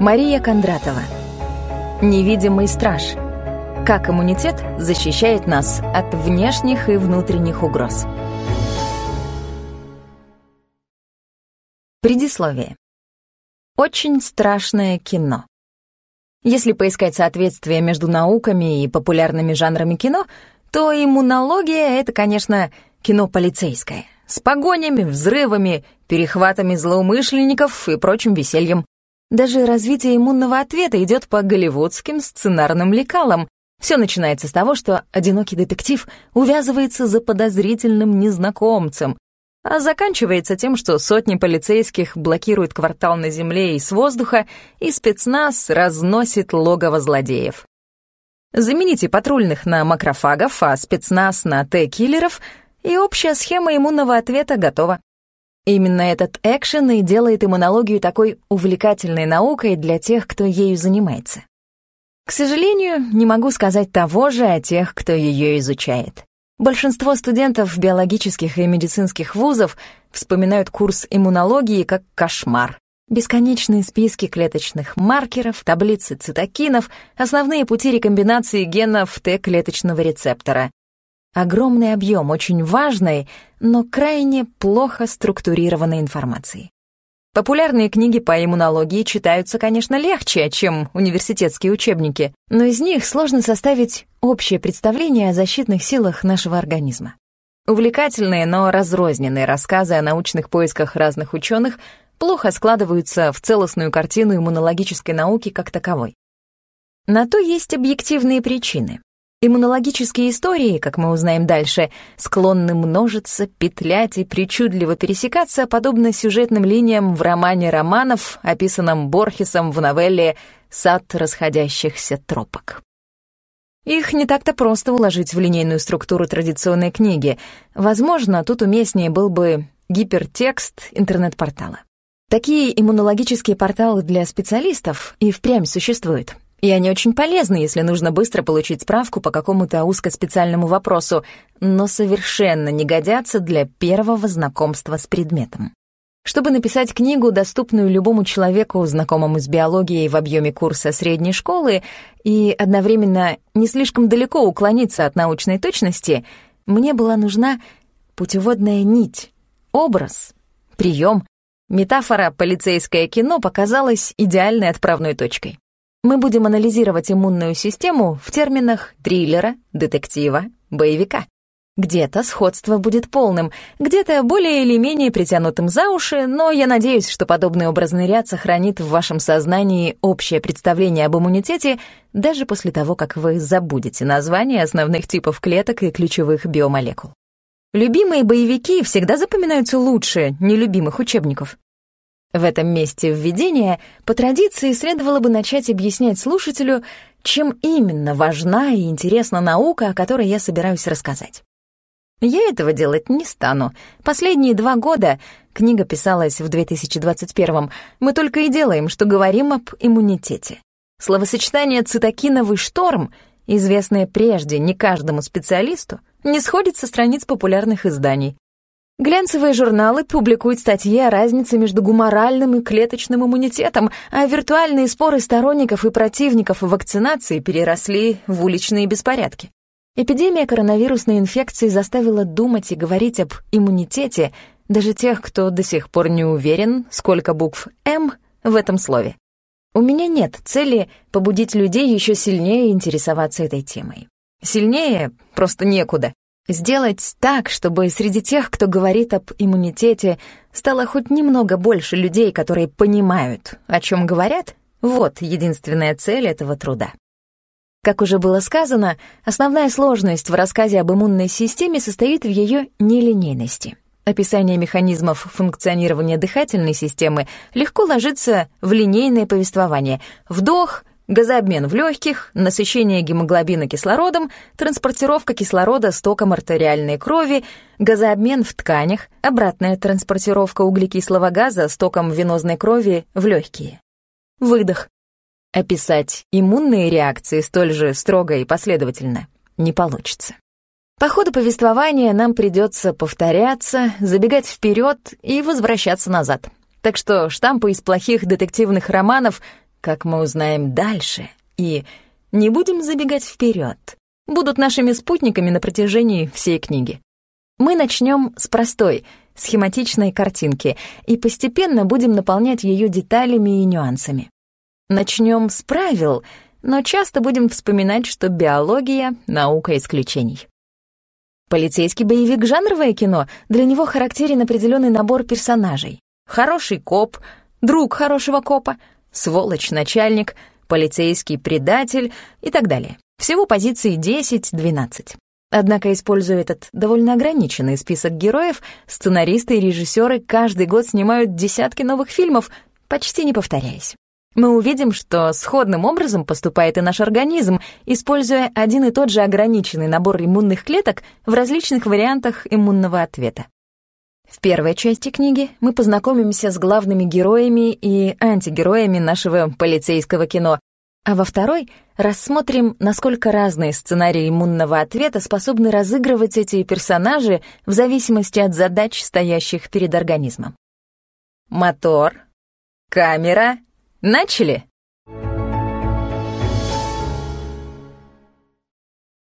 Мария Кондратова. Невидимый страж. Как иммунитет защищает нас от внешних и внутренних угроз. Предисловие. Очень страшное кино. Если поискать соответствие между науками и популярными жанрами кино, то иммунология — это, конечно, кино полицейское, с погонями, взрывами, перехватами злоумышленников и прочим весельем. Даже развитие иммунного ответа идет по голливудским сценарным лекалам. Все начинается с того, что одинокий детектив увязывается за подозрительным незнакомцем, а заканчивается тем, что сотни полицейских блокируют квартал на земле и с воздуха, и спецназ разносит логово злодеев. Замените патрульных на макрофагов, а спецназ на Т-киллеров, и общая схема иммунного ответа готова. Именно этот экшен и делает иммунологию такой увлекательной наукой для тех, кто ею занимается. К сожалению, не могу сказать того же о тех, кто ее изучает. Большинство студентов биологических и медицинских вузов вспоминают курс иммунологии как кошмар. Бесконечные списки клеточных маркеров, таблицы цитокинов, основные пути рекомбинации генов Т-клеточного рецептора. Огромный объем очень важной, но крайне плохо структурированной информации. Популярные книги по иммунологии читаются, конечно, легче, чем университетские учебники, но из них сложно составить общее представление о защитных силах нашего организма. Увлекательные, но разрозненные рассказы о научных поисках разных ученых плохо складываются в целостную картину иммунологической науки как таковой. На то есть объективные причины. Иммунологические истории, как мы узнаем дальше, склонны множиться, петлять и причудливо пересекаться, подобно сюжетным линиям в романе романов, описанном Борхесом в новелле «Сад расходящихся тропок». Их не так-то просто уложить в линейную структуру традиционной книги. Возможно, тут уместнее был бы гипертекст интернет-портала. Такие иммунологические порталы для специалистов и впрямь существуют. И они очень полезны, если нужно быстро получить справку по какому-то узкоспециальному вопросу, но совершенно не годятся для первого знакомства с предметом. Чтобы написать книгу, доступную любому человеку, знакомому с биологией в объеме курса средней школы, и одновременно не слишком далеко уклониться от научной точности, мне была нужна путеводная нить, образ, прием. Метафора «полицейское кино» показалась идеальной отправной точкой мы будем анализировать иммунную систему в терминах триллера, детектива, боевика. Где-то сходство будет полным, где-то более или менее притянутым за уши, но я надеюсь, что подобный образный ряд сохранит в вашем сознании общее представление об иммунитете даже после того, как вы забудете названия основных типов клеток и ключевых биомолекул. Любимые боевики всегда запоминаются лучше нелюбимых учебников. В этом месте введения по традиции следовало бы начать объяснять слушателю, чем именно важна и интересна наука, о которой я собираюсь рассказать. Я этого делать не стану. Последние два года, книга писалась в 2021 мы только и делаем, что говорим об иммунитете. Словосочетание «цитокиновый шторм», известное прежде не каждому специалисту, не сходит со страниц популярных изданий. Глянцевые журналы публикуют статьи о разнице между гуморальным и клеточным иммунитетом, а виртуальные споры сторонников и противников вакцинации переросли в уличные беспорядки. Эпидемия коронавирусной инфекции заставила думать и говорить об иммунитете даже тех, кто до сих пор не уверен, сколько букв «М» в этом слове. У меня нет цели побудить людей еще сильнее интересоваться этой темой. Сильнее просто некуда. Сделать так, чтобы среди тех, кто говорит об иммунитете, стало хоть немного больше людей, которые понимают, о чем говорят, вот единственная цель этого труда. Как уже было сказано, основная сложность в рассказе об иммунной системе состоит в ее нелинейности. Описание механизмов функционирования дыхательной системы легко ложится в линейное повествование. Вдох, газообмен в легких, насыщение гемоглобина кислородом, транспортировка кислорода с током артериальной крови, газообмен в тканях, обратная транспортировка углекислого газа с током венозной крови в легкие. Выдох. Описать иммунные реакции столь же строго и последовательно не получится. По ходу повествования нам придется повторяться, забегать вперед и возвращаться назад. Так что штампы из плохих детективных романов как мы узнаем дальше, и не будем забегать вперед, будут нашими спутниками на протяжении всей книги. Мы начнем с простой, схематичной картинки и постепенно будем наполнять ее деталями и нюансами. Начнем с правил, но часто будем вспоминать, что биология — наука исключений. Полицейский боевик — жанровое кино, для него характерен определенный набор персонажей. Хороший коп, друг хорошего копа, сволочь-начальник, полицейский предатель и так далее. Всего позиций 10-12. Однако, используя этот довольно ограниченный список героев, сценаристы и режиссеры каждый год снимают десятки новых фильмов, почти не повторяясь. Мы увидим, что сходным образом поступает и наш организм, используя один и тот же ограниченный набор иммунных клеток в различных вариантах иммунного ответа. В первой части книги мы познакомимся с главными героями и антигероями нашего полицейского кино, а во второй рассмотрим, насколько разные сценарии иммунного ответа способны разыгрывать эти персонажи в зависимости от задач, стоящих перед организмом. Мотор, камера, начали!